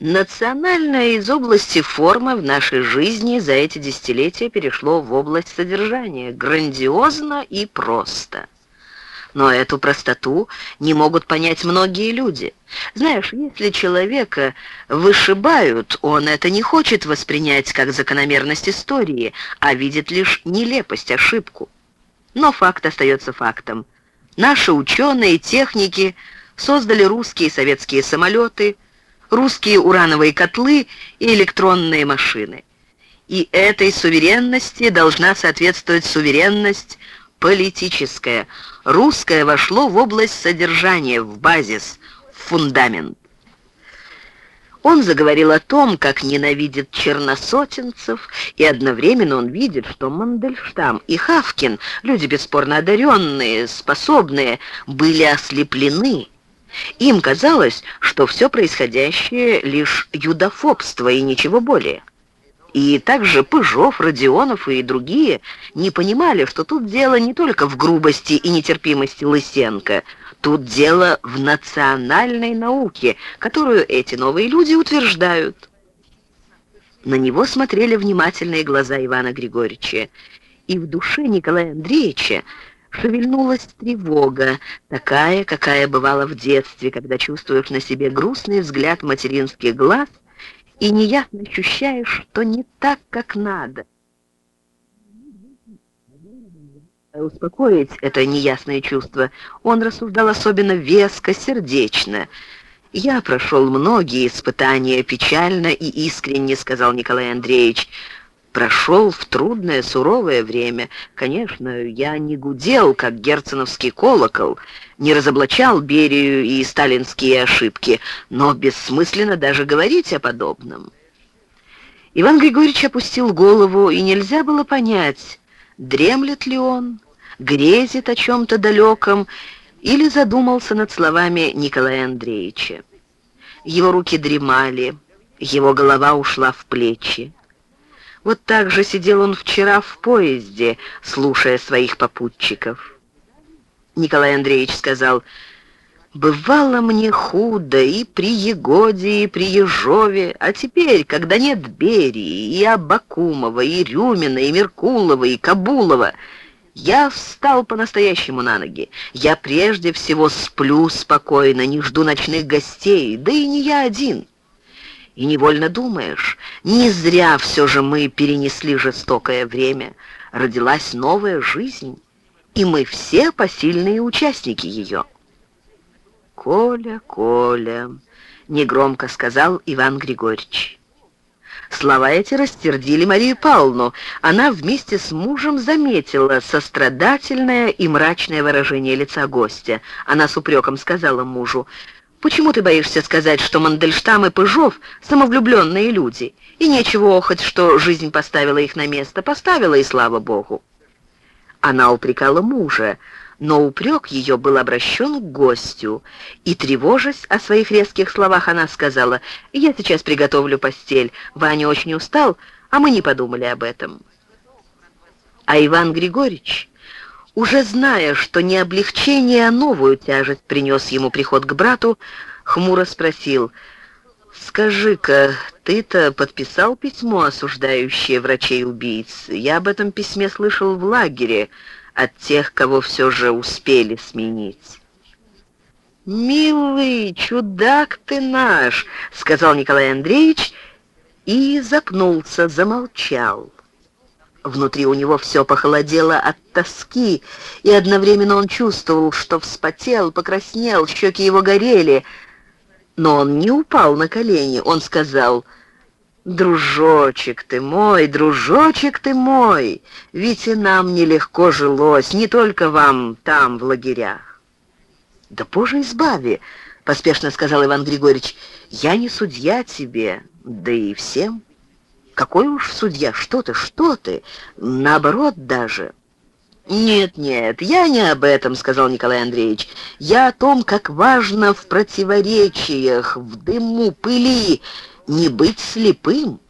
Национальное из области формы в нашей жизни за эти десятилетия перешло в область содержания, грандиозно и просто. Но эту простоту не могут понять многие люди. Знаешь, если человека вышибают, он это не хочет воспринять как закономерность истории, а видит лишь нелепость, ошибку. Но факт остается фактом. Наши ученые, техники создали русские и советские самолеты, русские урановые котлы и электронные машины. И этой суверенности должна соответствовать суверенность политическая. Русское вошло в область содержания, в базис, в фундамент. Он заговорил о том, как ненавидит черносотенцев, и одновременно он видит, что Мандельштам и Хавкин, люди бесспорно одаренные, способные, были ослеплены. Им казалось, что все происходящее лишь юдофобство и ничего более. И также Пыжов, Родионов и другие не понимали, что тут дело не только в грубости и нетерпимости Лысенко, тут дело в национальной науке, которую эти новые люди утверждают. На него смотрели внимательные глаза Ивана Григорьевича, и в душе Николая Андреевича шевельнулась тревога, такая, какая бывала в детстве, когда чувствуешь на себе грустный взгляд материнских глаз — и неясно ощущаешь, что не так, как надо. Успокоить это неясное чувство он рассуждал особенно веско, сердечно. «Я прошел многие испытания печально и искренне», — сказал Николай Андреевич, — прошел в трудное, суровое время. Конечно, я не гудел, как герценовский колокол, не разоблачал Берию и сталинские ошибки, но бессмысленно даже говорить о подобном. Иван Григорьевич опустил голову, и нельзя было понять, дремлет ли он, грезит о чем-то далеком или задумался над словами Николая Андреевича. Его руки дремали, его голова ушла в плечи. Вот так же сидел он вчера в поезде, слушая своих попутчиков. Николай Андреевич сказал, «Бывало мне худо и при Егоде, и при Ежове, а теперь, когда нет Берии, и Абакумова, и Рюмина, и Меркулова, и Кабулова, я встал по-настоящему на ноги. Я прежде всего сплю спокойно, не жду ночных гостей, да и не я один». И невольно думаешь, не зря все же мы перенесли жестокое время, родилась новая жизнь, и мы все посильные участники ее. «Коля, Коля», — негромко сказал Иван Григорьевич. Слова эти растердили Марию Павловну. Она вместе с мужем заметила сострадательное и мрачное выражение лица гостя. Она с упреком сказала мужу, Почему ты боишься сказать, что Мандельштам и Пыжов — самовлюбленные люди, и нечего охоть, что жизнь поставила их на место, поставила, и слава богу?» Она упрекала мужа, но упрек ее был обращен к гостю, и, тревожась о своих резких словах, она сказала, «Я сейчас приготовлю постель, Ваня очень устал, а мы не подумали об этом». А Иван Григорьевич уже зная, что не облегчение, а новую тяжесть принес ему приход к брату, хмуро спросил, «Скажи-ка, ты-то подписал письмо, осуждающее врачей-убийц? Я об этом письме слышал в лагере от тех, кого все же успели сменить». «Милый, чудак ты наш!» — сказал Николай Андреевич и запнулся, замолчал. Внутри у него все похолодело от тоски, и одновременно он чувствовал, что вспотел, покраснел, щеки его горели. Но он не упал на колени, он сказал, «Дружочек ты мой, дружочек ты мой, ведь и нам нелегко жилось, не только вам там, в лагерях». «Да, Боже, избави!» — поспешно сказал Иван Григорьевич, «я не судья тебе, да и всем». Какой уж судья, что ты, что ты, наоборот даже. «Нет, нет, я не об этом», — сказал Николай Андреевич. «Я о том, как важно в противоречиях, в дыму, пыли не быть слепым,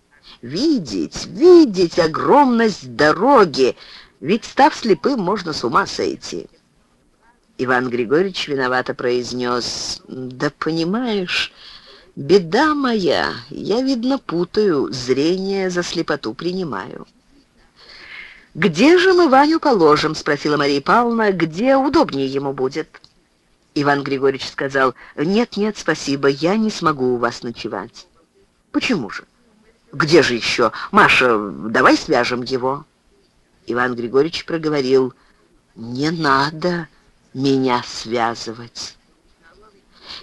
видеть, видеть огромность дороги, ведь, став слепым, можно с ума сойти». Иван Григорьевич виновато произнес, «Да понимаешь, «Беда моя, я, видно, путаю, зрение за слепоту принимаю». «Где же мы Ваню положим?» — спросила Мария Павловна. «Где удобнее ему будет?» Иван Григорьевич сказал, «Нет-нет, спасибо, я не смогу у вас ночевать». «Почему же?» «Где же еще? Маша, давай свяжем его». Иван Григорьевич проговорил, «Не надо меня связывать».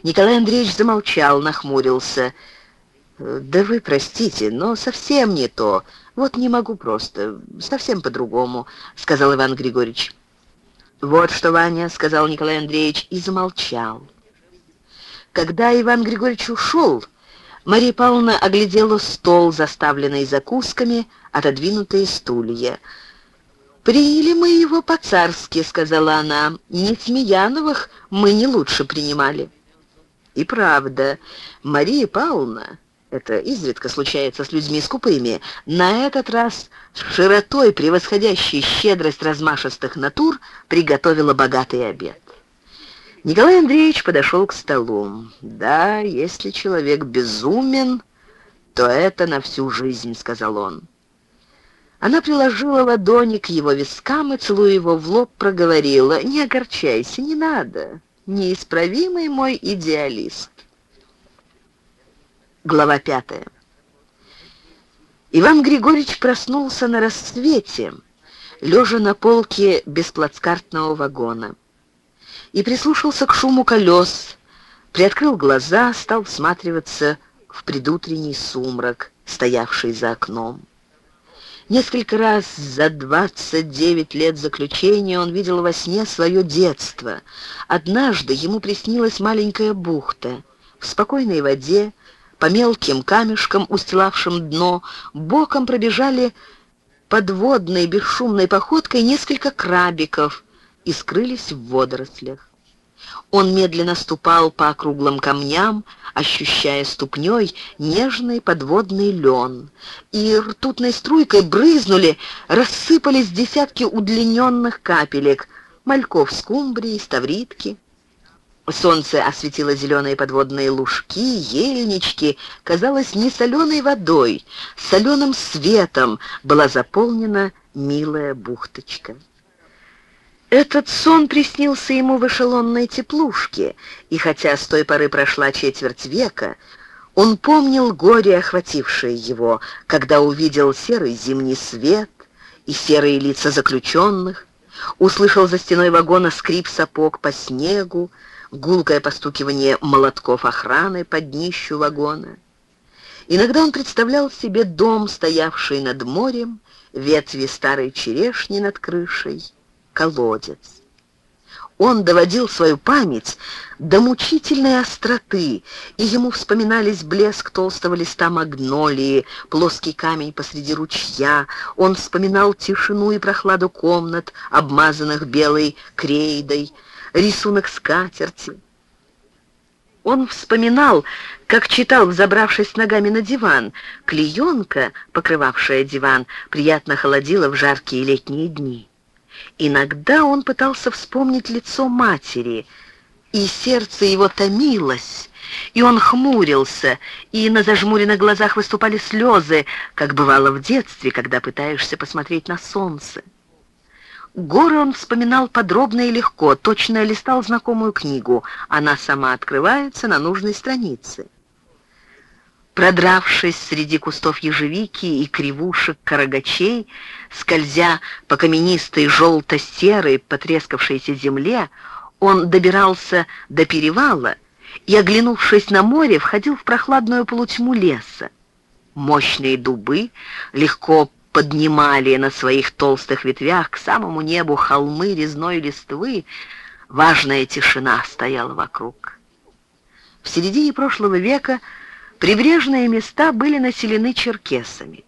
Николай Андреевич замолчал, нахмурился. «Да вы простите, но совсем не то. Вот не могу просто, совсем по-другому», — сказал Иван Григорьевич. «Вот что, Ваня», — сказал Николай Андреевич и замолчал. Когда Иван Григорьевич ушел, Мария Павловна оглядела стол, заставленный закусками, отодвинутые стулья. «Приняли мы его по-царски», — сказала она. «Не Смеяновых мы не лучше принимали». И правда, Мария Павловна, это изредка случается с людьми скупыми, на этот раз широтой, превосходящей щедрость размашистых натур, приготовила богатый обед. Николай Андреевич подошел к столу. «Да, если человек безумен, то это на всю жизнь», — сказал он. Она приложила ладони к его вискам и, целуя его в лоб, проговорила, «Не огорчайся, не надо неисправимый мой идеалист. Глава пятая. Иван Григорьевич проснулся на рассвете, лежа на полке бесплацкартного вагона, и прислушался к шуму колес, приоткрыл глаза, стал всматриваться в предутренний сумрак, стоявший за окном. Несколько раз за 29 лет заключения он видел во сне свое детство. Однажды ему приснилась маленькая бухта. В спокойной воде, по мелким камешкам, устилавшим дно, боком пробежали подводной бесшумной походкой несколько крабиков и скрылись в водорослях. Он медленно ступал по округлым камням, ощущая ступней нежный подводный лен. И ртутной струйкой брызнули, рассыпались десятки удлиненных капелек, мальков скумбрии, ставритки. Солнце осветило зеленые подводные лужки, ельнички. Казалось, не соленой водой, соленым светом была заполнена милая бухточка. Этот сон приснился ему в эшелонной теплушке, и хотя с той поры прошла четверть века, он помнил горе, охватившее его, когда увидел серый зимний свет и серые лица заключенных, услышал за стеной вагона скрип сапог по снегу, гулкое постукивание молотков охраны под днищу вагона. Иногда он представлял себе дом, стоявший над морем, ветви старой черешни над крышей, колодец. Он доводил свою память до мучительной остроты, и ему вспоминались блеск толстого листа магнолии, плоский камень посреди ручья. Он вспоминал тишину и прохладу комнат, обмазанных белой крейдой, рисунок скатерти. Он вспоминал, как читал, взобравшись ногами на диван. Клеенка, покрывавшая диван, приятно холодила в жаркие летние дни. Иногда он пытался вспомнить лицо матери, и сердце его томилось, и он хмурился, и на зажмуренных глазах выступали слезы, как бывало в детстве, когда пытаешься посмотреть на солнце. Горы он вспоминал подробно и легко, точно листал знакомую книгу. Она сама открывается на нужной странице. Продравшись среди кустов ежевики и кривушек карагачей, скользя по каменистой желто-серой потрескавшейся земле, он добирался до перевала и, оглянувшись на море, входил в прохладную полутьму леса. Мощные дубы легко поднимали на своих толстых ветвях к самому небу холмы резной листвы, важная тишина стояла вокруг. В середине прошлого века Прибрежные места были населены черкесами.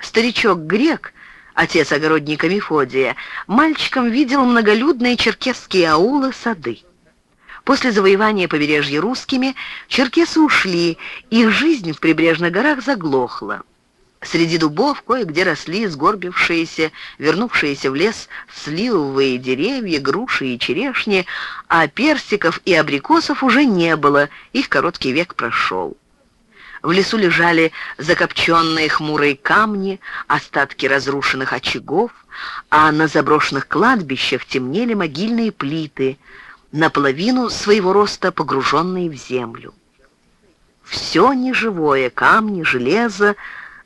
Старичок-грек, отец огородника Мефодия, мальчиком видел многолюдные черкесские аулы, сады. После завоевания побережья русскими черкесы ушли, их жизнь в прибрежных горах заглохла. Среди дубов кое-где росли сгорбившиеся, вернувшиеся в лес сливовые деревья, груши и черешни, а персиков и абрикосов уже не было, их короткий век прошел. В лесу лежали закопченные хмурые камни, остатки разрушенных очагов, а на заброшенных кладбищах темнели могильные плиты, наполовину своего роста погруженные в землю. Все неживое, камни, железо,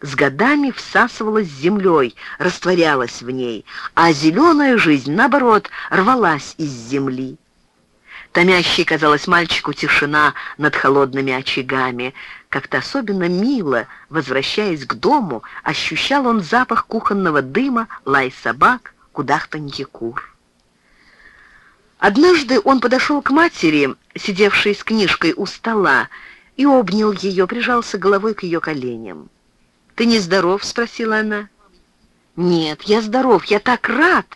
с годами всасывалось землей, растворялось в ней, а зеленая жизнь, наоборот, рвалась из земли. Томящей казалась мальчику тишина над холодными очагами. Как-то особенно мило, возвращаясь к дому, ощущал он запах кухонного дыма, лай собак, кудахтанье кур. Однажды он подошел к матери, сидевшей с книжкой у стола, и обнял ее, прижался головой к ее коленям. «Ты не здоров?» — спросила она. «Нет, я здоров, я так рад!»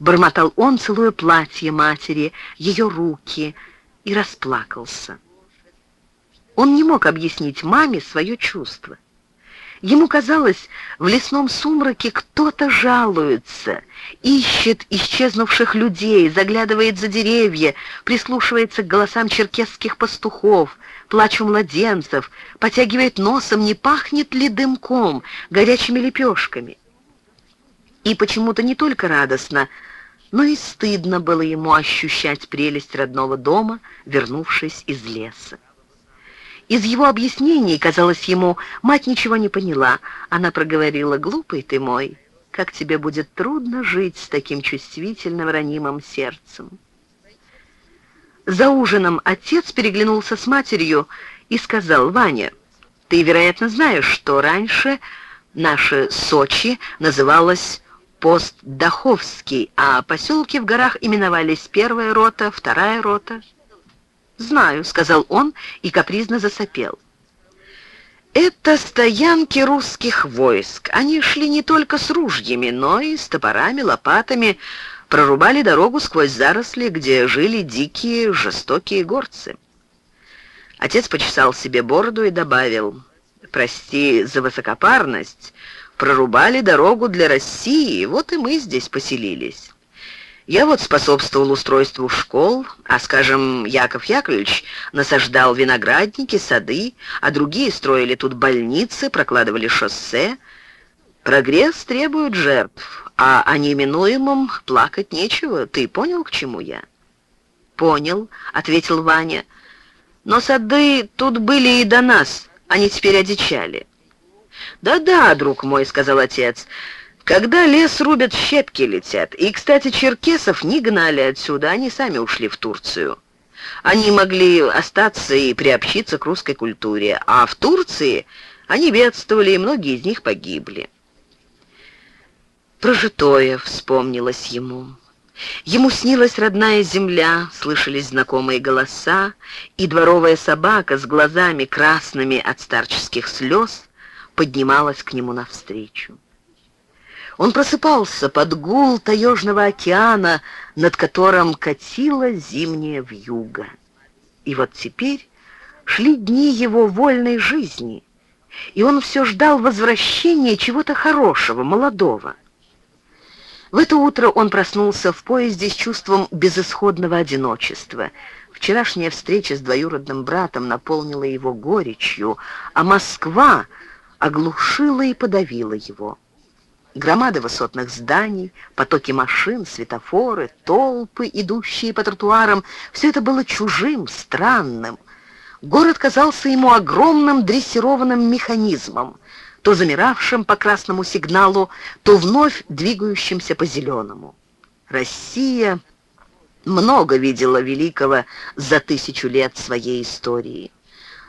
Бормотал он, целуя платье матери, ее руки, и расплакался. Он не мог объяснить маме свое чувство. Ему казалось, в лесном сумраке кто-то жалуется, ищет исчезнувших людей, заглядывает за деревья, прислушивается к голосам черкесских пастухов, плачу младенцев, потягивает носом, не пахнет ли дымком, горячими лепешками. И почему-то не только радостно, но и стыдно было ему ощущать прелесть родного дома, вернувшись из леса. Из его объяснений, казалось ему, мать ничего не поняла. Она проговорила, «Глупый ты мой, как тебе будет трудно жить с таким чувствительным, ранимым сердцем». За ужином отец переглянулся с матерью и сказал, «Ваня, ты, вероятно, знаешь, что раньше наше Сочи называлось пост Даховский, а поселки в горах именовались первая рота, вторая рота. «Знаю», — сказал он и капризно засопел. «Это стоянки русских войск. Они шли не только с ружьями, но и с топорами, лопатами, прорубали дорогу сквозь заросли, где жили дикие, жестокие горцы». Отец почесал себе бороду и добавил, «Прости за высокопарность, прорубали дорогу для России, вот и мы здесь поселились. Я вот способствовал устройству школ, а, скажем, Яков Яковлевич насаждал виноградники, сады, а другие строили тут больницы, прокладывали шоссе. Прогресс требует жертв, а о неименуемом плакать нечего. Ты понял, к чему я? «Понял», — ответил Ваня. «Но сады тут были и до нас, они теперь одичали». «Да-да, друг мой», — сказал отец, — «когда лес рубят, щепки летят. И, кстати, черкесов не гнали отсюда, они сами ушли в Турцию. Они могли остаться и приобщиться к русской культуре, а в Турции они бедствовали, и многие из них погибли». Прожитое вспомнилось ему. Ему снилась родная земля, слышались знакомые голоса, и дворовая собака с глазами красными от старческих слез поднималась к нему навстречу. Он просыпался под гул таежного океана, над которым катила зимняя вьюга. И вот теперь шли дни его вольной жизни, и он все ждал возвращения чего-то хорошего, молодого. В это утро он проснулся в поезде с чувством безысходного одиночества. Вчерашняя встреча с двоюродным братом наполнила его горечью, а Москва оглушила и подавила его. Громады высотных зданий, потоки машин, светофоры, толпы, идущие по тротуарам — все это было чужим, странным. Город казался ему огромным дрессированным механизмом, то замиравшим по красному сигналу, то вновь двигающимся по зеленому. Россия много видела великого за тысячу лет своей истории.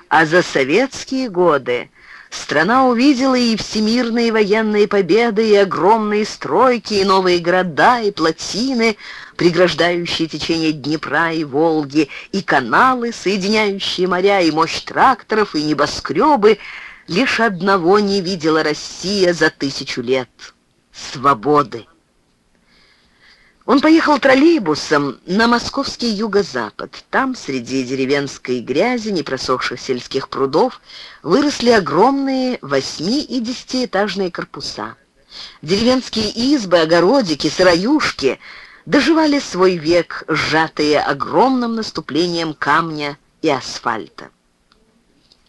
А за советские годы Страна увидела и всемирные военные победы, и огромные стройки, и новые города, и плотины, преграждающие течение Днепра и Волги, и каналы, соединяющие моря, и мощь тракторов, и небоскребы. Лишь одного не видела Россия за тысячу лет — свободы. Он поехал троллейбусом на московский юго-запад. Там, среди деревенской грязи, непросохших сельских прудов, выросли огромные восьми- и десятиэтажные корпуса. Деревенские избы, огородики, сыроюшки доживали свой век, сжатые огромным наступлением камня и асфальта.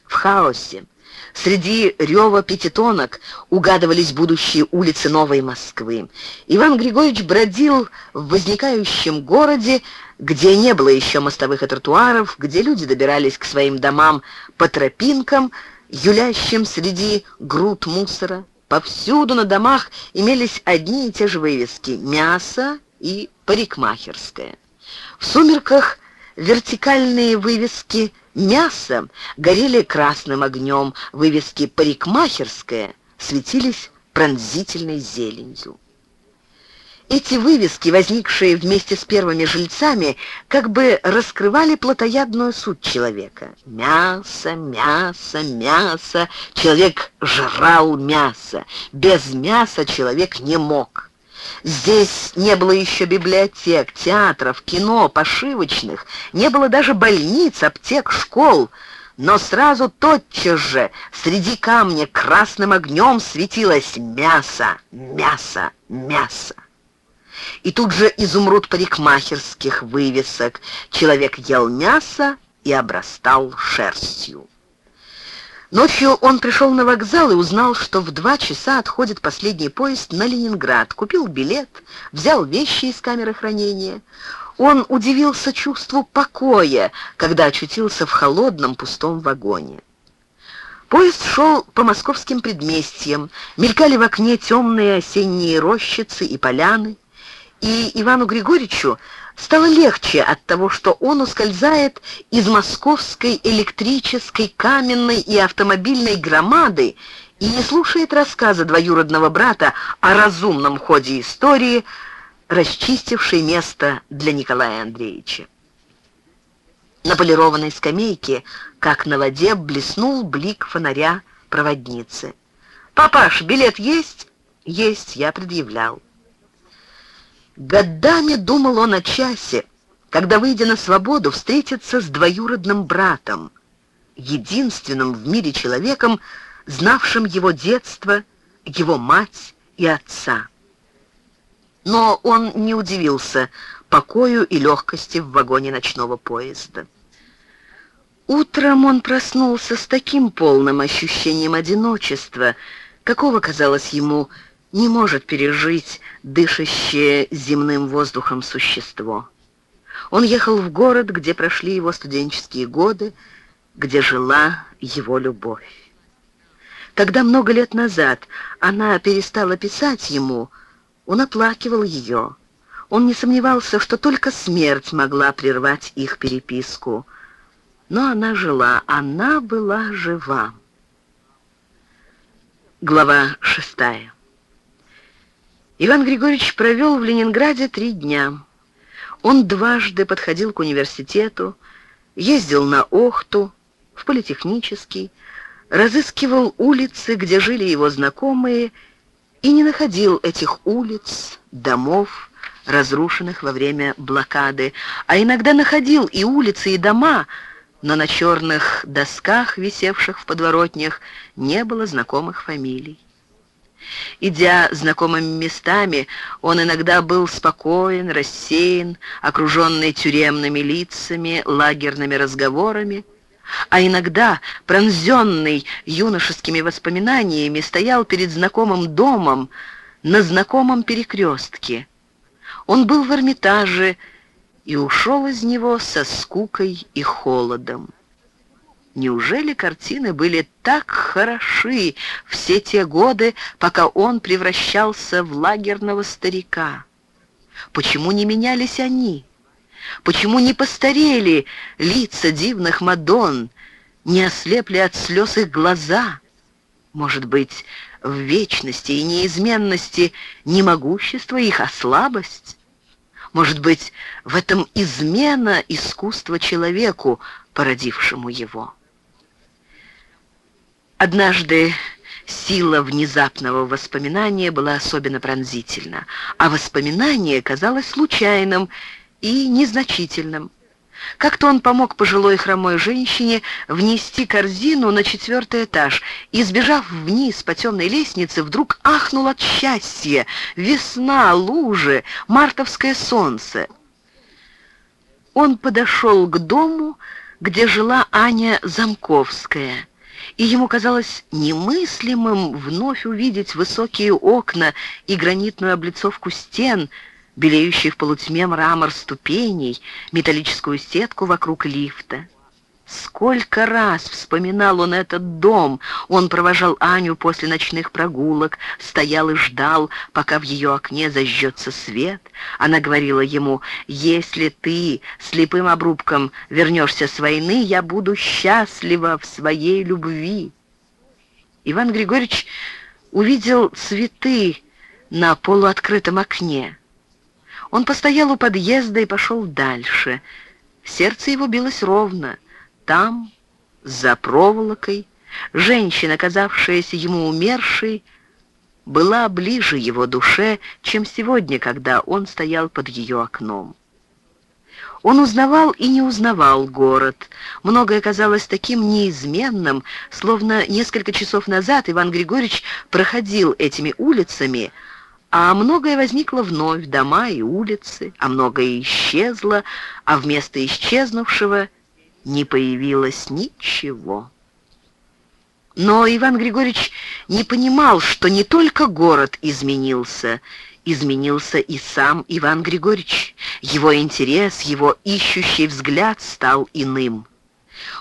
в хаосе. Среди рева пятитонок угадывались будущие улицы Новой Москвы. Иван Григорьевич бродил в возникающем городе, где не было еще мостовых и тротуаров, где люди добирались к своим домам по тропинкам, юлящим среди груд мусора. Повсюду на домах имелись одни и те же вывески «Мясо» и «Парикмахерская». В сумерках вертикальные вывески «Мясо» горели красным огнем, вывески «Парикмахерская» светились пронзительной зеленью. Эти вывески, возникшие вместе с первыми жильцами, как бы раскрывали плотоядную суть человека. Мясо, мясо, мясо. Человек жрал мясо. Без мяса человек не мог. Здесь не было еще библиотек, театров, кино, пошивочных, не было даже больниц, аптек, школ. Но сразу тотчас же среди камня красным огнем светилось мясо, мясо, мясо. И тут же изумруд парикмахерских вывесок. Человек ел мясо и обрастал шерстью. Ночью он пришел на вокзал и узнал, что в два часа отходит последний поезд на Ленинград. Купил билет, взял вещи из камеры хранения. Он удивился чувству покоя, когда очутился в холодном пустом вагоне. Поезд шел по московским предместьям, мелькали в окне темные осенние рощицы и поляны и Ивану Григорьевичу стало легче от того, что он ускользает из московской электрической, каменной и автомобильной громады и не слушает рассказа двоюродного брата о разумном ходе истории, расчистившей место для Николая Андреевича. На полированной скамейке, как на воде, блеснул блик фонаря проводницы. «Папаш, билет есть?» «Есть, я предъявлял». Годами думал он о часе, когда, выйдя на свободу, встретится с двоюродным братом, единственным в мире человеком, знавшим его детство, его мать и отца. Но он не удивился покою и легкости в вагоне ночного поезда. Утром он проснулся с таким полным ощущением одиночества, какого казалось ему не может пережить дышащее земным воздухом существо. Он ехал в город, где прошли его студенческие годы, где жила его любовь. Когда много лет назад она перестала писать ему, он оплакивал ее. Он не сомневался, что только смерть могла прервать их переписку. Но она жила, она была жива. Глава шестая. Иван Григорьевич провел в Ленинграде три дня. Он дважды подходил к университету, ездил на Охту, в политехнический, разыскивал улицы, где жили его знакомые, и не находил этих улиц, домов, разрушенных во время блокады, а иногда находил и улицы, и дома, но на черных досках, висевших в подворотнях, не было знакомых фамилий. Идя знакомыми местами, он иногда был спокоен, рассеян, окруженный тюремными лицами, лагерными разговорами, а иногда, пронзенный юношескими воспоминаниями, стоял перед знакомым домом на знакомом перекрестке. Он был в Эрмитаже и ушел из него со скукой и холодом. Неужели картины были так хороши все те годы, пока он превращался в лагерного старика? Почему не менялись они? Почему не постарели лица дивных Мадонн, не ослепли от слез их глаза? Может быть, в вечности и неизменности не могущество их, а слабость? Может быть, в этом измена искусства человеку, породившему его? Однажды сила внезапного воспоминания была особенно пронзительна, а воспоминание казалось случайным и незначительным. Как-то он помог пожилой хромой женщине внести корзину на четвертый этаж и, сбежав вниз по темной лестнице, вдруг ахнул от счастья. Весна, лужи, мартовское солнце. Он подошел к дому, где жила Аня Замковская — и ему казалось немыслимым вновь увидеть высокие окна и гранитную облицовку стен, белеющий в полутьме мрамор ступеней, металлическую сетку вокруг лифта. Сколько раз вспоминал он этот дом. Он провожал Аню после ночных прогулок, стоял и ждал, пока в ее окне зажжется свет. Она говорила ему, «Если ты слепым обрубком вернешься с войны, я буду счастлива в своей любви». Иван Григорьевич увидел цветы на полуоткрытом окне. Он постоял у подъезда и пошел дальше. Сердце его билось ровно. Там, за проволокой, женщина, казавшаяся ему умершей, была ближе его душе, чем сегодня, когда он стоял под ее окном. Он узнавал и не узнавал город. Многое казалось таким неизменным, словно несколько часов назад Иван Григорьевич проходил этими улицами, а многое возникло вновь, дома и улицы, а многое исчезло, а вместо исчезнувшего не появилось ничего. Но Иван Григорьевич не понимал, что не только город изменился, изменился и сам Иван Григорьевич. Его интерес, его ищущий взгляд стал иным.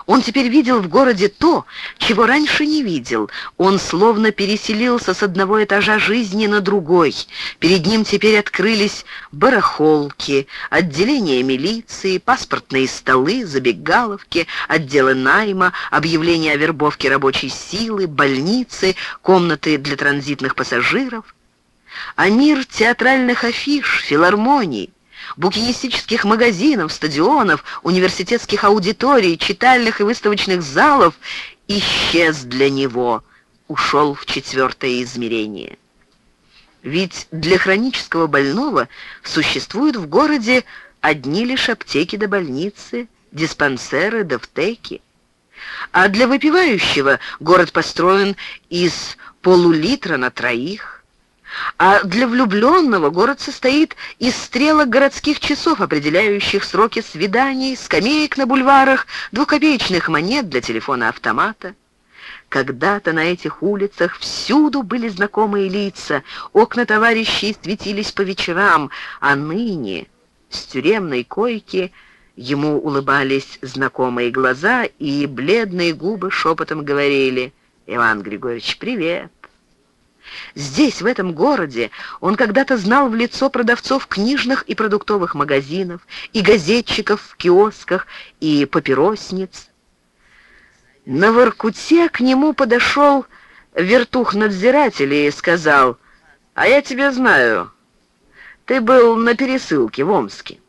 Он теперь видел в городе то, чего раньше не видел. Он словно переселился с одного этажа жизни на другой. Перед ним теперь открылись барахолки, отделения милиции, паспортные столы, забегаловки, отделы найма, объявления о вербовке рабочей силы, больницы, комнаты для транзитных пассажиров. А мир театральных афиш, филармоний, букинистических магазинов, стадионов, университетских аудиторий, читальных и выставочных залов исчез для него, ушел в четвертое измерение. Ведь для хронического больного существуют в городе одни лишь аптеки до больницы, диспансеры да втеки. А для выпивающего город построен из полулитра на троих, а для влюбленного город состоит из стрелок городских часов, определяющих сроки свиданий, скамеек на бульварах, двухкопеечных монет для телефона-автомата. Когда-то на этих улицах всюду были знакомые лица, окна товарищей светились по вечерам, а ныне с тюремной койки ему улыбались знакомые глаза, и бледные губы шепотом говорили «Иван Григорьевич, привет!» Здесь, в этом городе, он когда-то знал в лицо продавцов книжных и продуктовых магазинов, и газетчиков в киосках, и папиросниц. На Воркуте к нему подошел вертух-надзиратель и сказал, «А я тебя знаю, ты был на пересылке в Омске».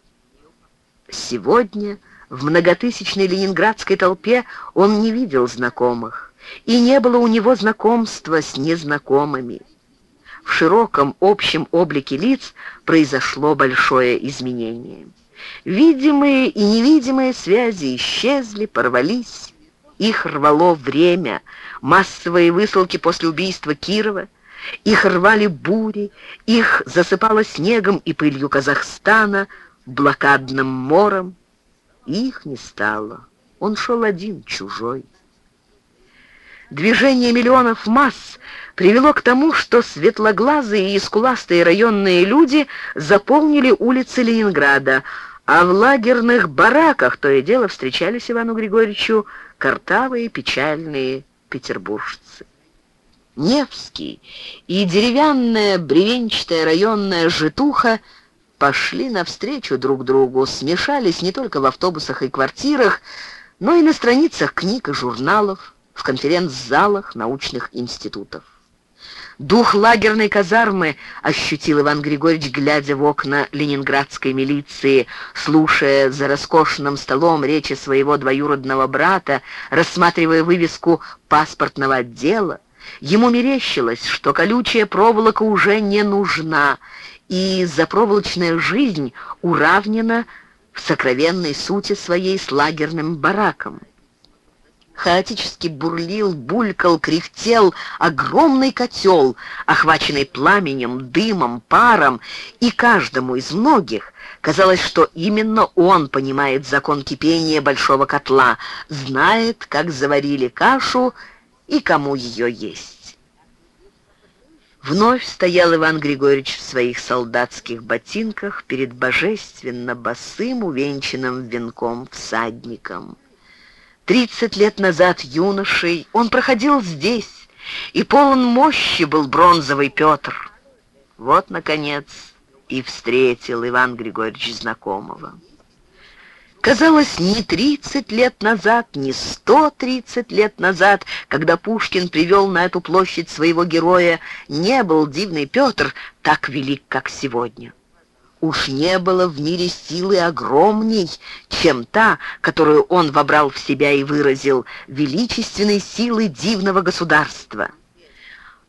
Сегодня в многотысячной ленинградской толпе он не видел знакомых и не было у него знакомства с незнакомыми. В широком общем облике лиц произошло большое изменение. Видимые и невидимые связи исчезли, порвались. Их рвало время, массовые высылки после убийства Кирова, их рвали бури, их засыпало снегом и пылью Казахстана, блокадным мором. Их не стало. Он шел один, чужой. Движение миллионов масс привело к тому, что светлоглазые и скуластые районные люди заполнили улицы Ленинграда, а в лагерных бараках то и дело встречались Ивану Григорьевичу картавые печальные петербуржцы. Невский и деревянная бревенчатая районная житуха пошли навстречу друг другу, смешались не только в автобусах и квартирах, но и на страницах книг и журналов, в конференц-залах научных институтов. Дух лагерной казармы ощутил Иван Григорьевич, глядя в окна ленинградской милиции, слушая за роскошным столом речи своего двоюродного брата, рассматривая вывеску паспортного отдела. Ему мерещилось, что колючая проволока уже не нужна, и запроволочная жизнь уравнена в сокровенной сути своей с лагерным бараком хаотически бурлил, булькал, кряхтел огромный котел, охваченный пламенем, дымом, паром, и каждому из многих казалось, что именно он понимает закон кипения большого котла, знает, как заварили кашу и кому ее есть. Вновь стоял Иван Григорьевич в своих солдатских ботинках перед божественно босым, увенчанным венком всадником. Тридцать лет назад юношей он проходил здесь, и полон мощи был бронзовый Петр. Вот, наконец, и встретил Иван Григорьевич знакомого. Казалось, не 30 лет назад, не 130 лет назад, когда Пушкин привел на эту площадь своего героя, не был дивный Петр так велик, как сегодня. Уж не было в мире силы огромней, чем та, которую он вобрал в себя и выразил, величественной силы дивного государства.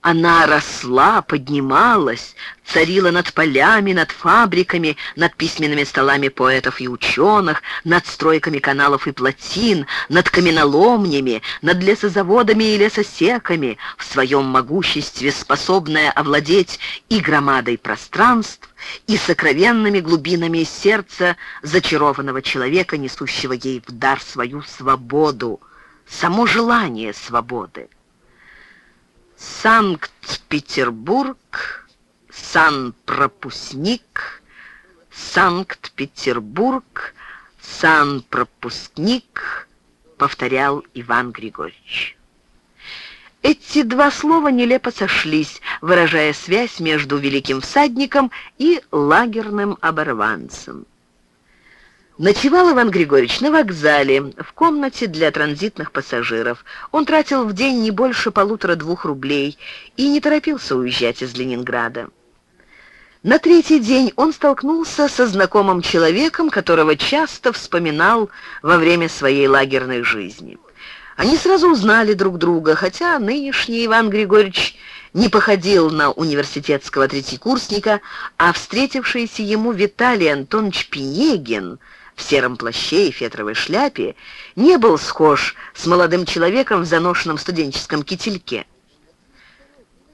Она росла, поднималась, царила над полями, над фабриками, над письменными столами поэтов и ученых, над стройками каналов и плотин, над каменоломнями, над лесозаводами и лесосеками, в своем могуществе способная овладеть и громадой пространств, и сокровенными глубинами сердца зачарованного человека, несущего ей в дар свою свободу, само желание свободы. Санкт-Петербург, Сан-пропускник, Санкт-Петербург, Сан-пропускник, повторял Иван Григорьевич. Эти два слова нелепо сошлись, выражая связь между великим всадником и лагерным оборванцем. Ночевал Иван Григорьевич на вокзале, в комнате для транзитных пассажиров. Он тратил в день не больше полутора-двух рублей и не торопился уезжать из Ленинграда. На третий день он столкнулся со знакомым человеком, которого часто вспоминал во время своей лагерной жизни. Они сразу узнали друг друга, хотя нынешний Иван Григорьевич не походил на университетского третьекурсника, а встретившийся ему Виталий Антонович Пинегин – в сером плаще и фетровой шляпе, не был схож с молодым человеком в заношенном студенческом кительке.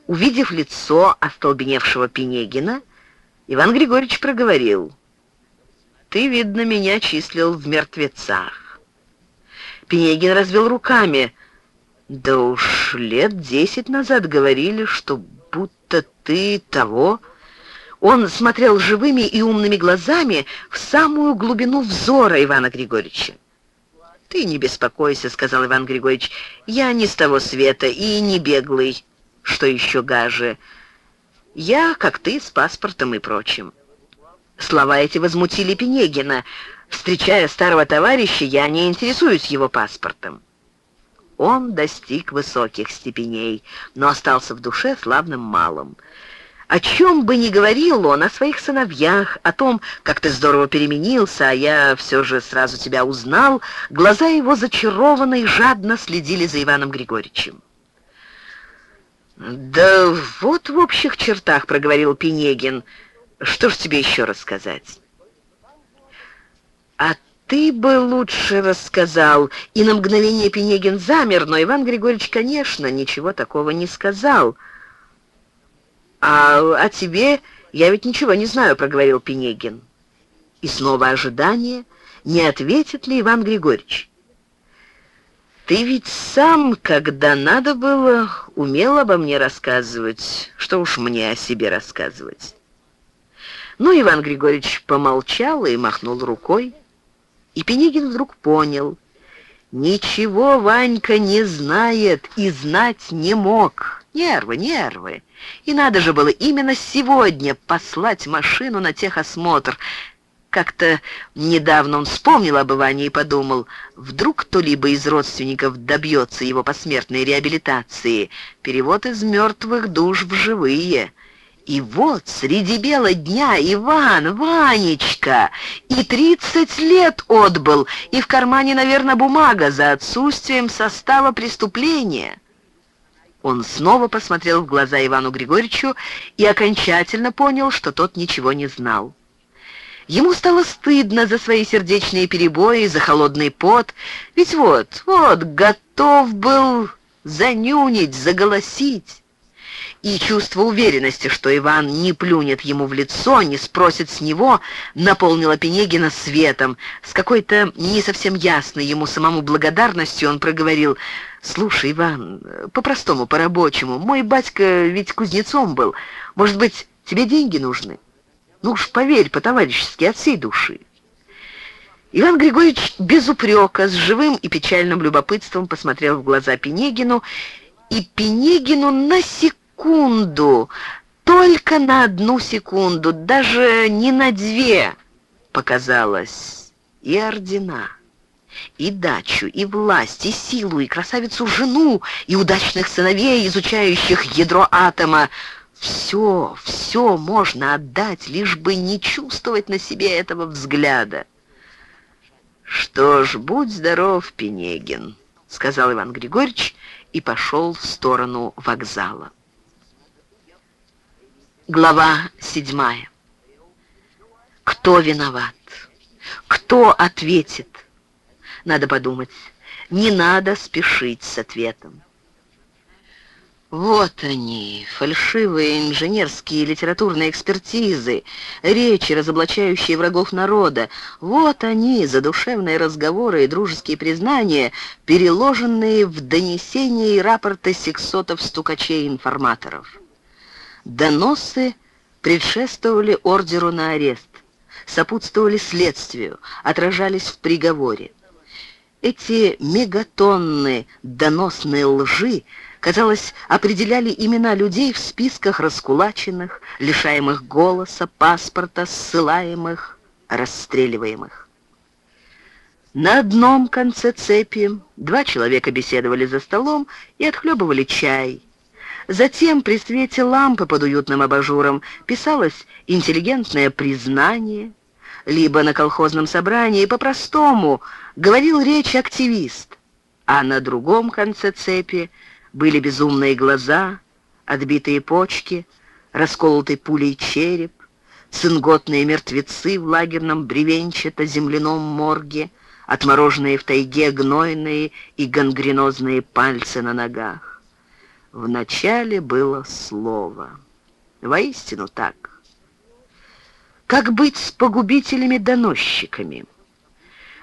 Увидев лицо остолбеневшего Пенегина, Иван Григорьевич проговорил, «Ты, видно, меня числил в мертвецах». Пенегин развел руками, «Да уж лет десять назад говорили, что будто ты того...» Он смотрел живыми и умными глазами в самую глубину взора Ивана Григорьевича. «Ты не беспокойся», — сказал Иван Григорьевич, — «я не с того света и не беглый, что еще гаже. Я, как ты, с паспортом и прочим». Слова эти возмутили Пенегина. Встречая старого товарища, я не интересуюсь его паспортом. Он достиг высоких степеней, но остался в душе славным малым. О чем бы ни говорил он, о своих сыновьях, о том, как ты здорово переменился, а я все же сразу тебя узнал, глаза его зачарованно и жадно следили за Иваном Григорьевичем. «Да вот в общих чертах», — проговорил Пенегин. «Что ж тебе еще рассказать?» «А ты бы лучше рассказал». И на мгновение Пенегин замер, но Иван Григорьевич, конечно, ничего такого не сказал — «А о тебе я ведь ничего не знаю», — проговорил Пенегин. И снова ожидание, не ответит ли Иван Григорьевич. «Ты ведь сам, когда надо было, умел обо мне рассказывать. Что уж мне о себе рассказывать?» Но Иван Григорьевич помолчал и махнул рукой. И Пенегин вдруг понял. Ничего Ванька не знает и знать не мог. Нервы, нервы. И надо же было именно сегодня послать машину на техосмотр. Как-то недавно он вспомнил об Иване и подумал, вдруг кто-либо из родственников добьется его посмертной реабилитации, перевод из мертвых душ в живые. И вот среди бела дня Иван, Ванечка, и тридцать лет отбыл, и в кармане, наверное, бумага за отсутствием состава преступления. Он снова посмотрел в глаза Ивану Григорьевичу и окончательно понял, что тот ничего не знал. Ему стало стыдно за свои сердечные перебои, за холодный пот, ведь вот, вот, готов был занюнить, заголосить. И чувство уверенности, что Иван не плюнет ему в лицо, не спросит с него, наполнило Пенегина светом. С какой-то не совсем ясной ему самому благодарностью он проговорил — «Слушай, Иван, по-простому, по-рабочему, мой батька ведь кузнецом был. Может быть, тебе деньги нужны? Ну уж поверь по-товарищески, от всей души». Иван Григорьевич без упрека, с живым и печальным любопытством посмотрел в глаза Пенегину, и Пенегину на секунду, только на одну секунду, даже не на две, показалось, и ордена и дачу, и власть, и силу, и красавицу жену, и удачных сыновей, изучающих ядро атома. Все, все можно отдать, лишь бы не чувствовать на себе этого взгляда. «Что ж, будь здоров, Пенегин», — сказал Иван Григорьевич и пошел в сторону вокзала. Глава седьмая. Кто виноват? Кто ответит? Надо подумать. Не надо спешить с ответом. Вот они, фальшивые инженерские литературные экспертизы, речи, разоблачающие врагов народа. Вот они, задушевные разговоры и дружеские признания, переложенные в донесения и рапорты сексотов-стукачей-информаторов. Доносы предшествовали ордеру на арест, сопутствовали следствию, отражались в приговоре. Эти мегатонны доносной лжи, казалось, определяли имена людей в списках раскулаченных, лишаемых голоса, паспорта, ссылаемых, расстреливаемых. На одном конце цепи два человека беседовали за столом и отхлебывали чай. Затем при свете лампы под уютным абажуром писалось интеллигентное признание – либо на колхозном собрании, по-простому говорил речь активист, а на другом конце цепи были безумные глаза, отбитые почки, расколотый пулей череп, цинготные мертвецы в лагерном бревенчато-земляном морге, отмороженные в тайге гнойные и гангренозные пальцы на ногах. Вначале было слово. Воистину так. Как быть с погубителями-доносчиками?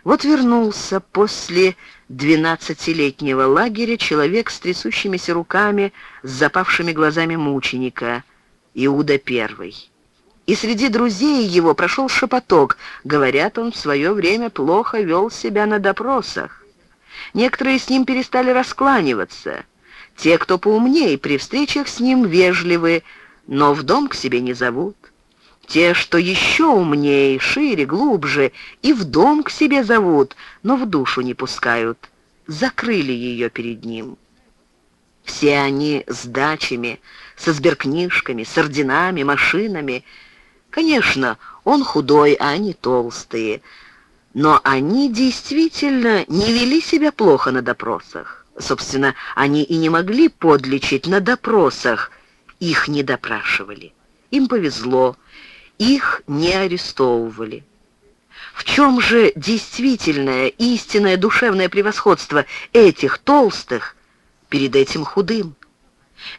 Вот вернулся после двенадцатилетнего лагеря человек с трясущимися руками, с запавшими глазами мученика, Иуда Первый. И среди друзей его прошел шепоток. Говорят, он в свое время плохо вел себя на допросах. Некоторые с ним перестали раскланиваться. Те, кто поумнее, при встречах с ним вежливы, но в дом к себе не зовут. Те, что еще умнее, шире, глубже, и в дом к себе зовут, но в душу не пускают, закрыли ее перед ним. Все они с дачами, со сберкнижками, с орденами, машинами. Конечно, он худой, а они толстые. Но они действительно не вели себя плохо на допросах. Собственно, они и не могли подлечить на допросах, их не допрашивали. Им повезло, их не арестовывали. В чем же действительное, истинное душевное превосходство этих толстых перед этим худым?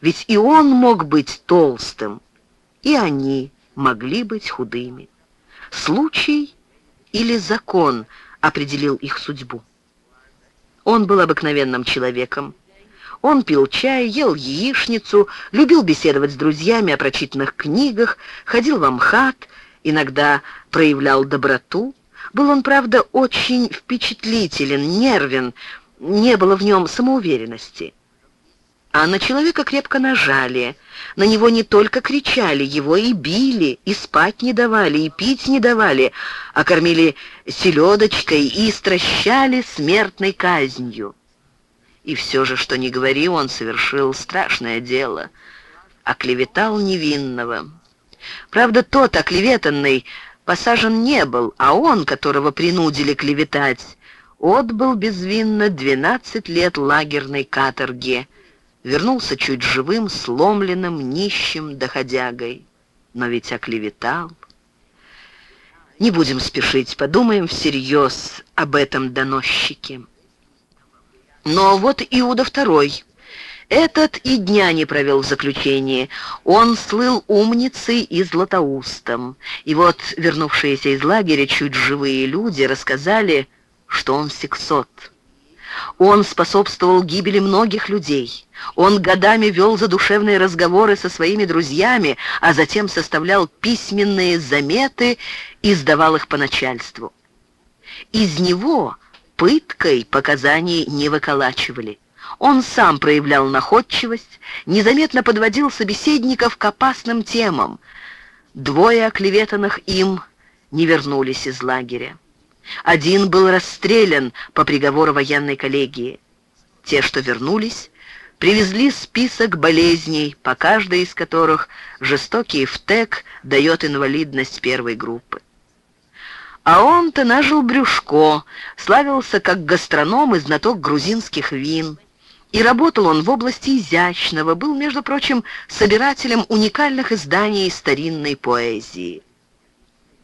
Ведь и он мог быть толстым, и они могли быть худыми. Случай или закон определил их судьбу. Он был обыкновенным человеком, он пил чай, ел яичницу, любил беседовать с друзьями о прочитанных книгах, ходил в Амхат, иногда проявлял доброту. Был он, правда, очень впечатлителен, нервен, не было в нем самоуверенности. А на человека крепко нажали, на него не только кричали, его и били, и спать не давали, и пить не давали, а кормили селедочкой и стращали смертной казнью. И все же, что ни говори, он совершил страшное дело. Оклеветал невинного. Правда, тот оклеветанный посажен не был, а он, которого принудили клеветать, отбыл безвинно 12 лет лагерной каторги. Вернулся чуть живым, сломленным, нищим доходягой. Но ведь оклеветал. Не будем спешить, подумаем всерьез об этом доносчике. Но вот Иуда второй. Этот и дня не провел в заключении. Он слыл умницей и златоустом. И вот вернувшиеся из лагеря чуть живые люди рассказали, что он сексот. Он способствовал гибели многих людей. Он годами вел задушевные разговоры со своими друзьями, а затем составлял письменные заметы и сдавал их по начальству. Из него пыткой показаний не выколачивали. Он сам проявлял находчивость, незаметно подводил собеседников к опасным темам. Двое оклеветанных им не вернулись из лагеря. Один был расстрелян по приговору военной коллегии. Те, что вернулись, привезли список болезней, по каждой из которых жестокий втек дает инвалидность первой группы. А он-то нажил брюшко, славился как гастроном и знаток грузинских вин. И работал он в области изящного, был, между прочим, собирателем уникальных изданий старинной поэзии.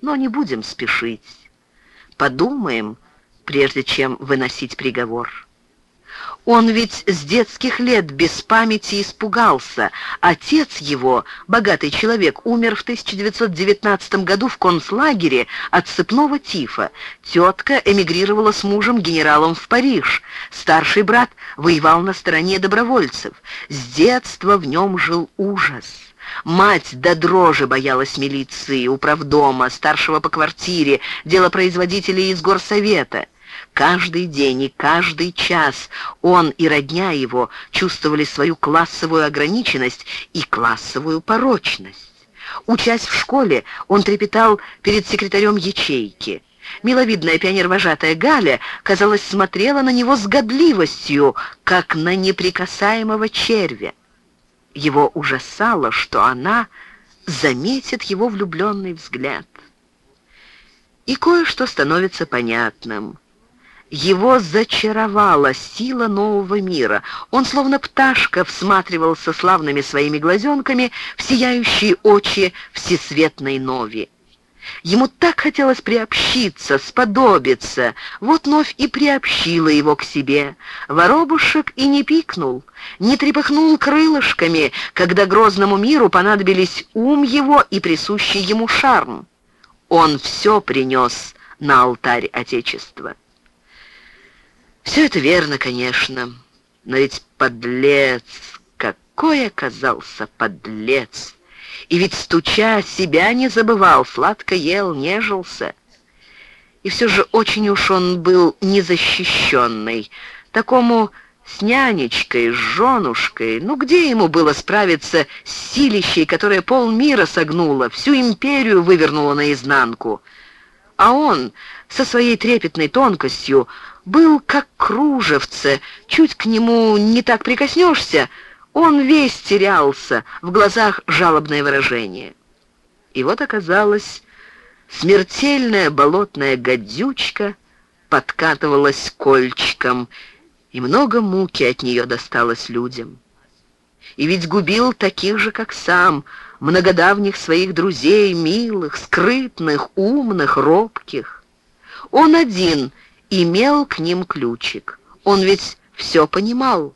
Но не будем спешить. Подумаем, прежде чем выносить приговор. Он ведь с детских лет без памяти испугался. Отец его, богатый человек, умер в 1919 году в концлагере от цепного тифа. Тетка эмигрировала с мужем генералом в Париж. Старший брат воевал на стороне добровольцев. С детства в нем жил ужас. Мать до дрожи боялась милиции, управдома, старшего по квартире, делопроизводителей из горсовета. Каждый день и каждый час он и родня его чувствовали свою классовую ограниченность и классовую порочность. Учась в школе, он трепетал перед секретарем ячейки. Миловидная пионер-вожатая Галя, казалось, смотрела на него с годливостью, как на неприкасаемого червя. Его ужасало, что она заметит его влюбленный взгляд. И кое-что становится понятным. Его зачаровала сила нового мира. Он, словно пташка, всматривался славными своими глазенками в сияющие очи всесветной нови. Ему так хотелось приобщиться, сподобиться. Вот новь и приобщила его к себе. Воробушек и не пикнул, не трепыхнул крылышками, когда грозному миру понадобились ум его и присущий ему шарм. Он все принес на алтарь Отечества. Все это верно, конечно, но ведь подлец, какой оказался подлец! И ведь, стуча, себя не забывал, сладко ел, нежился. И все же очень уж он был незащищенный. Такому с нянечкой, с женушкой, ну где ему было справиться с силищей, которая полмира согнула, всю империю вывернула наизнанку? А он со своей трепетной тонкостью был как кружевце, чуть к нему не так прикоснешься, он весь терялся, в глазах жалобное выражение. И вот оказалось, смертельная болотная гадючка подкатывалась кольчиком, и много муки от нее досталось людям. И ведь губил таких же, как сам, многодавних своих друзей, милых, скрытных, умных, робких. Он один — имел к ним ключик. Он ведь все понимал.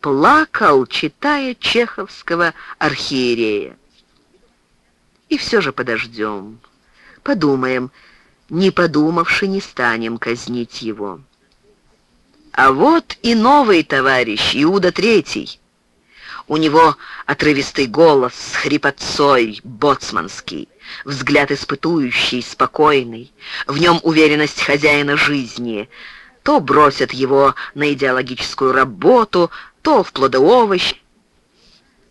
Плакал, читая чеховского архиерея. И все же подождем. Подумаем, не подумавши, не станем казнить его. А вот и новый товарищ, Иуда Третий. У него отрывистый голос с хрипотцой, боцманский взгляд испытующий, спокойный, в нем уверенность хозяина жизни. То бросят его на идеологическую работу, то в плодоовощ.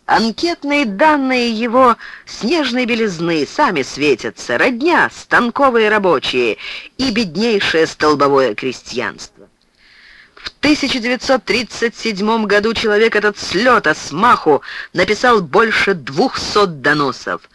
Анкетные данные его снежной белизны сами светятся, родня, станковые рабочие и беднейшее столбовое крестьянство. В 1937 году человек этот с лета, с маху написал больше двухсот доносов.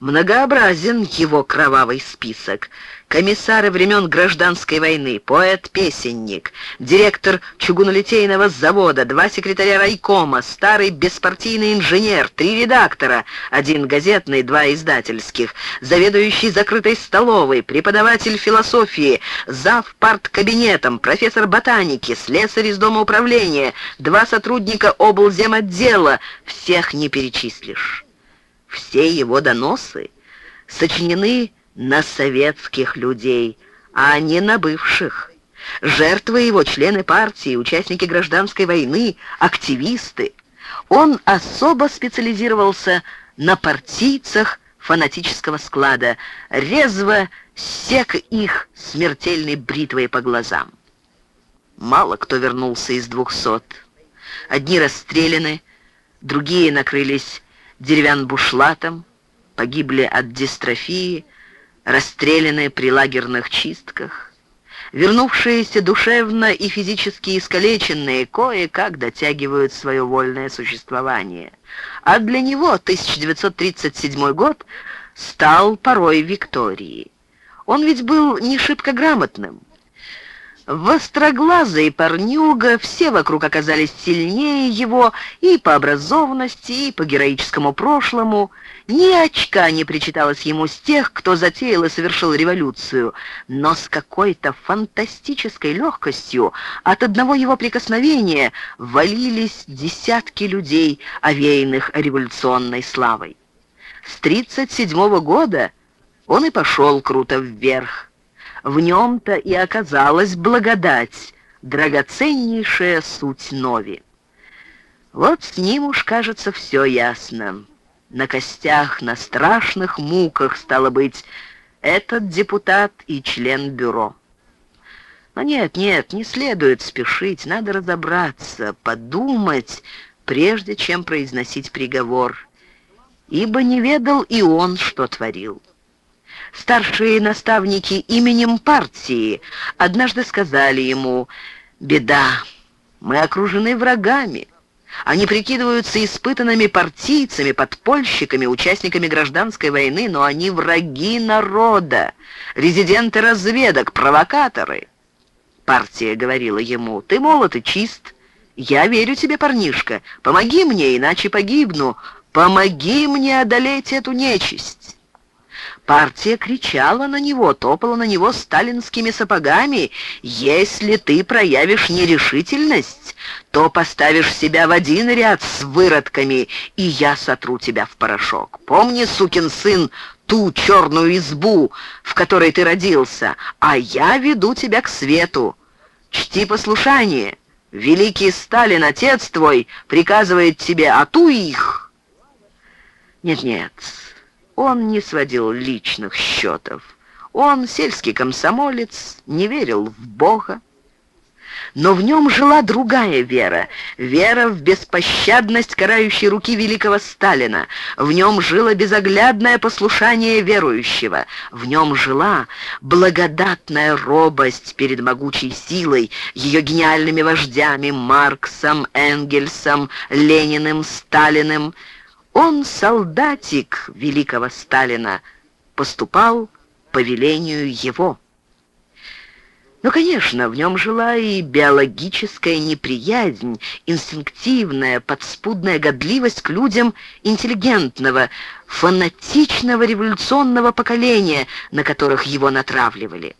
Многообразен его кровавый список. Комиссары времен гражданской войны, поэт-песенник, директор чугунолитейного завода, два секретаря райкома, старый беспартийный инженер, три редактора, один газетный, два издательских, заведующий закрытой столовой, преподаватель философии, зав парткабинетом, профессор ботаники, слесарь из дома управления, два сотрудника облземотдела, всех не перечислишь. Все его доносы сочинены на советских людей, а не на бывших. Жертвы его, члены партии, участники гражданской войны, активисты. Он особо специализировался на партийцах фанатического склада, резво сек их смертельной бритвой по глазам. Мало кто вернулся из двухсот. Одни расстреляны, другие накрылись деревян-бушлатом, погибли от дистрофии, расстреляны при лагерных чистках. Вернувшиеся душевно и физически искалеченные кое-как дотягивают свое вольное существование. А для него 1937 год стал порой Виктории. Он ведь был не шибко грамотным. Востроглазый парнюга, все вокруг оказались сильнее его и по образованности, и по героическому прошлому. Ни очка не причиталось ему с тех, кто затеял и совершил революцию, но с какой-то фантастической легкостью от одного его прикосновения валились десятки людей, овеянных революционной славой. С 37 года он и пошел круто вверх. В нем-то и оказалась благодать, драгоценнейшая суть Нови. Вот с ним уж, кажется, все ясно. На костях, на страшных муках, стало быть, этот депутат и член бюро. Но нет, нет, не следует спешить, надо разобраться, подумать, прежде чем произносить приговор, ибо не ведал и он, что творил. Старшие наставники именем партии однажды сказали ему «Беда, мы окружены врагами». Они прикидываются испытанными партийцами, подпольщиками, участниками гражданской войны, но они враги народа, резиденты разведок, провокаторы. Партия говорила ему, ты молод и чист, я верю тебе, парнишка, помоги мне, иначе погибну, помоги мне одолеть эту нечисть. Партия кричала на него, топала на него сталинскими сапогами. «Если ты проявишь нерешительность, то поставишь себя в один ряд с выродками, и я сотру тебя в порошок. Помни, сукин сын, ту черную избу, в которой ты родился, а я веду тебя к свету. Чти послушание. Великий Сталин, отец твой, приказывает тебе, а ту их». Нет-нет, он не сводил личных счетов. Он, сельский комсомолец, не верил в Бога. Но в нем жила другая вера, вера в беспощадность карающей руки великого Сталина. В нем жило безоглядное послушание верующего. В нем жила благодатная робость перед могучей силой, ее гениальными вождями Марксом, Энгельсом, Лениным, Сталиным — он, солдатик великого Сталина, поступал по велению его. Но, конечно, в нем жила и биологическая неприязнь, инстинктивная, подспудная годливость к людям интеллигентного, фанатичного революционного поколения, на которых его натравливали.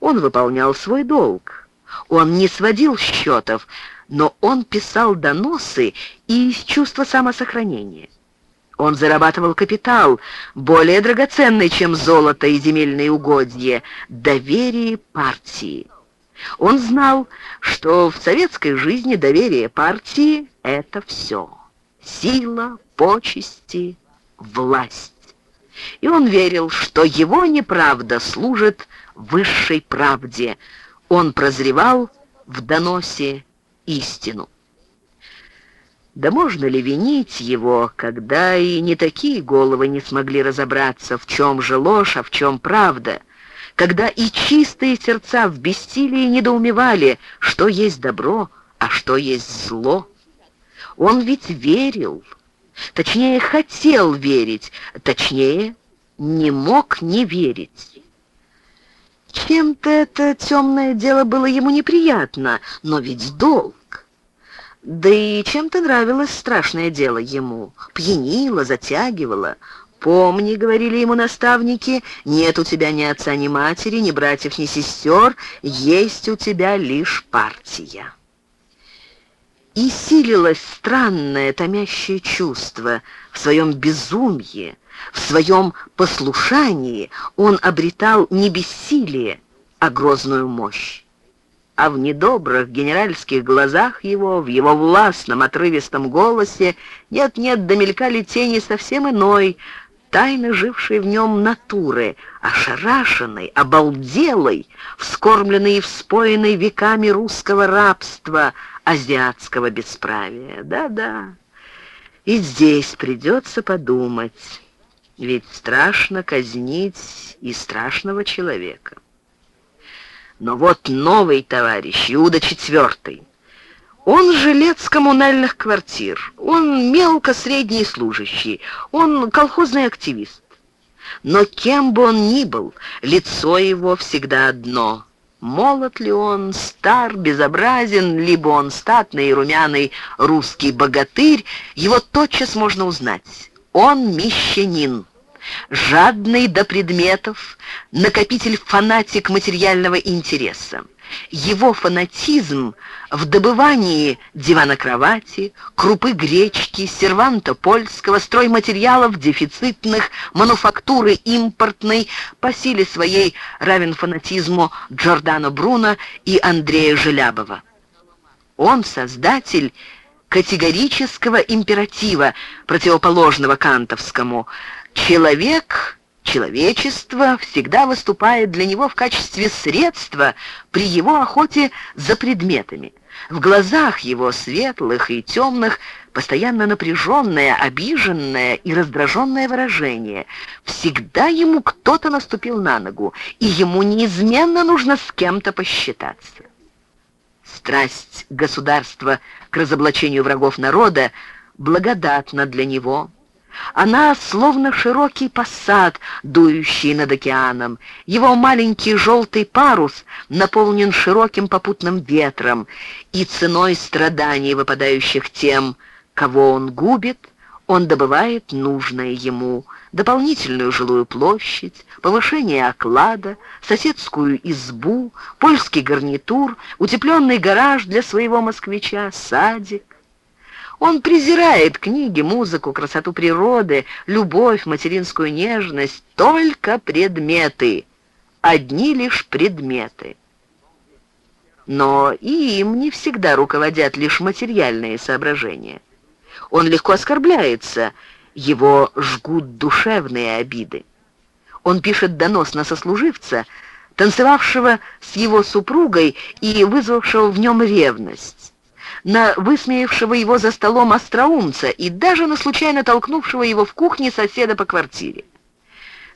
Он выполнял свой долг. Он не сводил счетов, но он писал доносы и из чувства самосохранения. Он зарабатывал капитал, более драгоценный, чем золото и земельные угодья, доверие партии. Он знал, что в советской жизни доверие партии — это все. Сила, почести, власть. И он верил, что его неправда служит высшей правде. Он прозревал в доносе истину. Да можно ли винить его, когда и не такие головы не смогли разобраться, в чем же ложь, а в чем правда, когда и чистые сердца в бессилии недоумевали, что есть добро, а что есть зло? Он ведь верил, точнее, хотел верить, точнее, не мог не верить. Чем-то это темное дело было ему неприятно, но ведь долг. Да и чем-то нравилось страшное дело ему. Пьянило, затягивало. «Помни», — говорили ему наставники, — «нет у тебя ни отца, ни матери, ни братьев, ни сестер, есть у тебя лишь партия». И силилось странное, томящее чувство в своем безумье, в своем послушании он обретал не бессилие, а грозную мощь. А в недобрых генеральских глазах его, в его властном отрывистом голосе нет-нет домелькали тени совсем иной, тайно жившей в нем натуры, ошарашенной, обалделой, вскормленной и вспоенной веками русского рабства, азиатского бесправия. Да-да, и здесь придется подумать, ведь страшно казнить и страшного человека. Но вот новый товарищ, Иуда Четвертый, он жилец коммунальных квартир, он мелко-средний служащий, он колхозный активист. Но кем бы он ни был, лицо его всегда одно. Молод ли он, стар, безобразен, либо он статный и румяный русский богатырь, его тотчас можно узнать. Он мещанин жадный до предметов, накопитель-фанатик материального интереса. Его фанатизм в добывании дивана-кровати, крупы гречки, серванта польского, стройматериалов дефицитных, мануфактуры импортной по силе своей равен фанатизму Джордано Бруно и Андрея Желябова. Он создатель категорического императива, противоположного кантовскому – Человек, человечество всегда выступает для него в качестве средства при его охоте за предметами. В глазах его светлых и темных постоянно напряженное, обиженное и раздраженное выражение. Всегда ему кто-то наступил на ногу, и ему неизменно нужно с кем-то посчитаться. Страсть государства к разоблачению врагов народа благодатна для него, она словно широкий посад, дующий над океаном. Его маленький желтый парус наполнен широким попутным ветром, и ценой страданий, выпадающих тем, кого он губит, он добывает нужное ему, дополнительную жилую площадь, повышение оклада, соседскую избу, польский гарнитур, утепленный гараж для своего москвича, садик. Он презирает книги, музыку, красоту природы, любовь, материнскую нежность, только предметы, одни лишь предметы. Но и им не всегда руководят лишь материальные соображения. Он легко оскорбляется, его жгут душевные обиды. Он пишет донос на сослуживца, танцевавшего с его супругой и вызвавшего в нем ревность на высмеявшего его за столом остроумца и даже на случайно толкнувшего его в кухне соседа по квартире.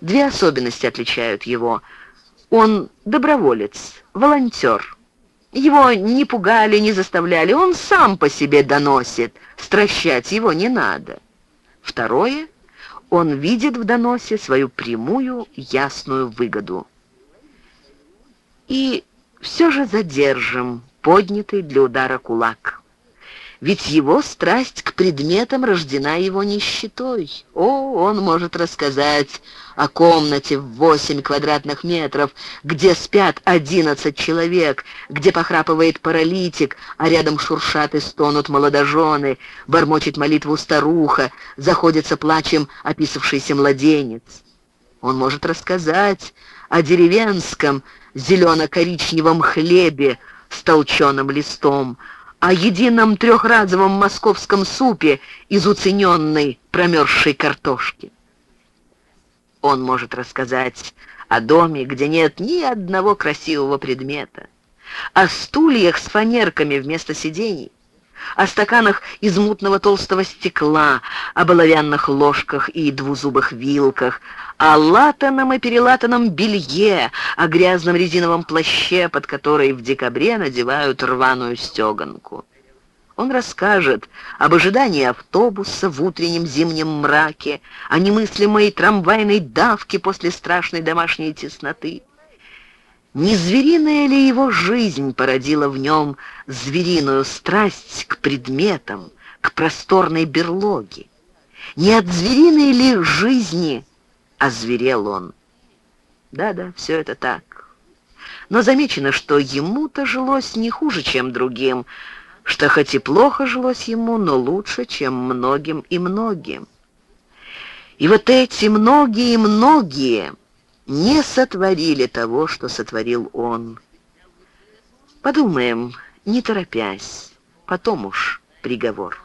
Две особенности отличают его. Он доброволец, волонтер. Его не пугали, не заставляли, он сам по себе доносит, стращать его не надо. Второе, он видит в доносе свою прямую, ясную выгоду. И все же задержим поднятый для удара кулак. Ведь его страсть к предметам рождена его нищетой. О, он может рассказать о комнате в восемь квадратных метров, где спят одиннадцать человек, где похрапывает паралитик, а рядом шуршат и стонут молодожены, бормочет молитву старуха, заходится плачем описавшийся младенец. Он может рассказать о деревенском зелено-коричневом хлебе, с толченым листом, о едином трехразовом московском супе из уцененной промерзшей картошки. Он может рассказать о доме, где нет ни одного красивого предмета, о стульях с фанерками вместо сидений, о стаканах из мутного толстого стекла, о оловянных ложках и двузубых вилках, о латаном и перелатанном белье, о грязном резиновом плаще, под который в декабре надевают рваную стеганку. Он расскажет об ожидании автобуса в утреннем зимнем мраке, о немыслимой трамвайной давке после страшной домашней тесноты. Не звериная ли его жизнь породила в нем звериную страсть к предметам, к просторной берлоге? Не от звериной ли жизни озверел он? Да-да, все это так. Но замечено, что ему-то жилось не хуже, чем другим, что хоть и плохо жилось ему, но лучше, чем многим и многим. И вот эти многие-многие не сотворили того, что сотворил он. Подумаем, не торопясь, потом уж приговор.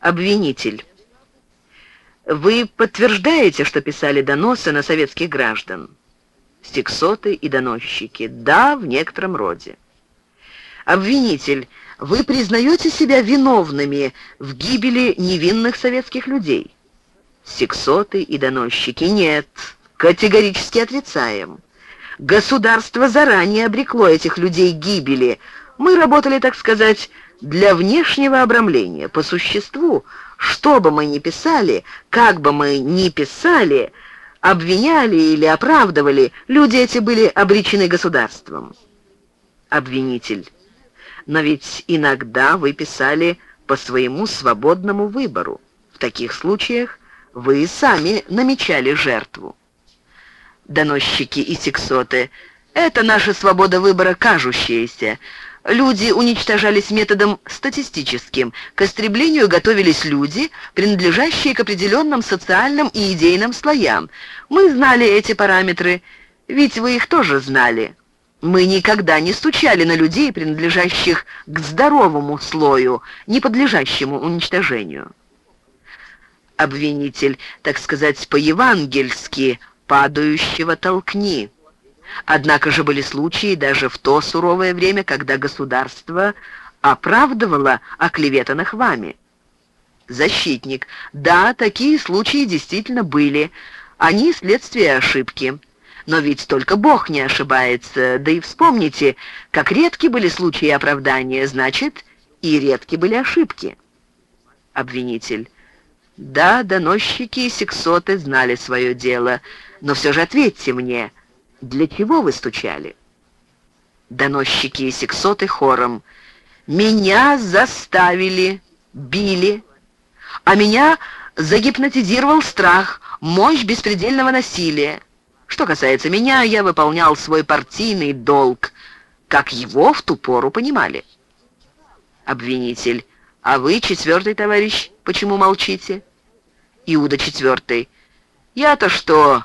Обвинитель. Вы подтверждаете, что писали доносы на советских граждан? Стиксоты и доносчики. Да, в некотором роде. Обвинитель. Вы признаете себя виновными в гибели невинных советских людей? Сексоты и доносчики. Нет, категорически отрицаем. Государство заранее обрекло этих людей гибели. Мы работали, так сказать, для внешнего обрамления. По существу, что бы мы ни писали, как бы мы ни писали, обвиняли или оправдывали, люди эти были обречены государством. Обвинитель. Но ведь иногда вы писали по своему свободному выбору. В таких случаях вы сами намечали жертву. Доносчики и сексоты. Это наша свобода выбора кажущаяся. Люди уничтожались методом статистическим. К истреблению готовились люди, принадлежащие к определенным социальным и идейным слоям. Мы знали эти параметры, ведь вы их тоже знали. Мы никогда не стучали на людей, принадлежащих к здоровому слою, не подлежащему уничтожению. Обвинитель, так сказать, по-евангельски, падающего толкни. Однако же были случаи даже в то суровое время, когда государство оправдывало оклеветанных вами. Защитник. Да, такие случаи действительно были. Они следствие ошибки. Но ведь только Бог не ошибается. Да и вспомните, как редки были случаи оправдания, значит, и редки были ошибки. Обвинитель. Да, доносчики и сексоты знали свое дело, но все же ответьте мне, для чего вы стучали? Доносчики и сексоты хором. Меня заставили, били, а меня загипнотизировал страх, мощь беспредельного насилия. Что касается меня, я выполнял свой партийный долг, как его в ту пору понимали. Обвинитель. А вы, четвертый товарищ, почему молчите? Иуда четвертый. Я-то что?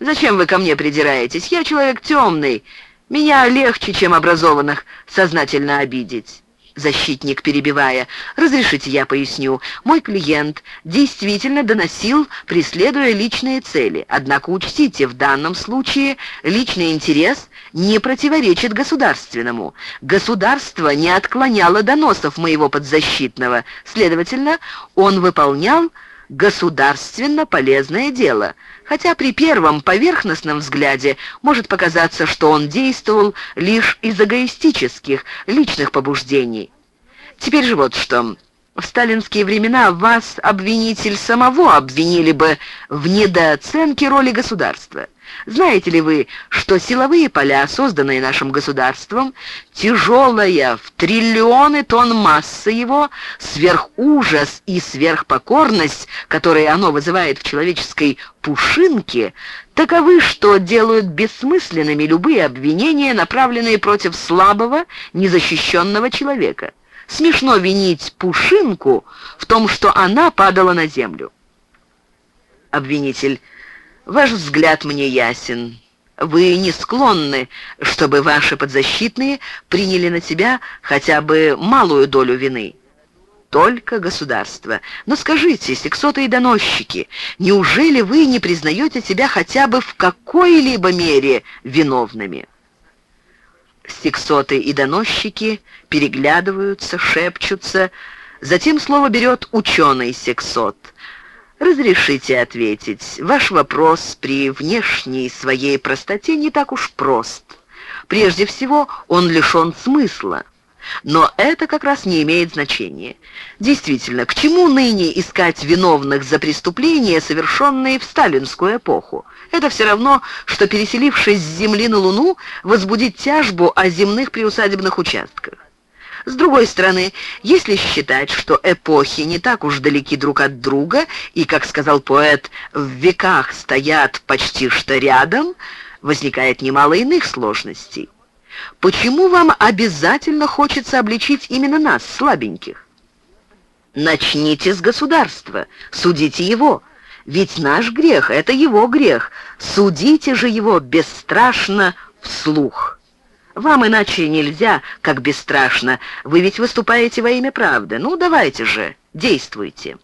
Зачем вы ко мне придираетесь? Я человек темный. Меня легче, чем образованных, сознательно обидеть. Защитник, перебивая, «Разрешите я поясню. Мой клиент действительно доносил, преследуя личные цели. Однако учтите, в данном случае личный интерес не противоречит государственному. Государство не отклоняло доносов моего подзащитного. Следовательно, он выполнял государственно полезное дело, хотя при первом поверхностном взгляде может показаться, что он действовал лишь из эгоистических, личных побуждений. Теперь же вот что. В сталинские времена вас, обвинитель, самого обвинили бы в недооценке роли государства. Знаете ли вы, что силовые поля, созданные нашим государством, тяжелая в триллионы тонн масса его, сверхужас и сверхпокорность, которые оно вызывает в человеческой пушинке, таковы, что делают бессмысленными любые обвинения, направленные против слабого, незащищенного человека. Смешно винить пушинку в том, что она падала на землю. Обвинитель Ваш взгляд мне ясен. Вы не склонны, чтобы ваши подзащитные приняли на себя хотя бы малую долю вины. Только государство. Но скажите, сексоты и доносчики, неужели вы не признаете себя хотя бы в какой-либо мере виновными? Сексоты и доносчики переглядываются, шепчутся. Затем слово берет ученый сексот – Разрешите ответить. Ваш вопрос при внешней своей простоте не так уж прост. Прежде всего, он лишен смысла. Но это как раз не имеет значения. Действительно, к чему ныне искать виновных за преступления, совершенные в сталинскую эпоху? Это все равно, что, переселившись с Земли на Луну, возбудить тяжбу о земных приусадебных участках. С другой стороны, если считать, что эпохи не так уж далеки друг от друга и, как сказал поэт, в веках стоят почти что рядом, возникает немало иных сложностей. Почему вам обязательно хочется обличить именно нас, слабеньких? Начните с государства, судите его. Ведь наш грех — это его грех. Судите же его бесстрашно вслух. Вам иначе нельзя, как бесстрашно. Вы ведь выступаете во имя правды. Ну, давайте же, действуйте.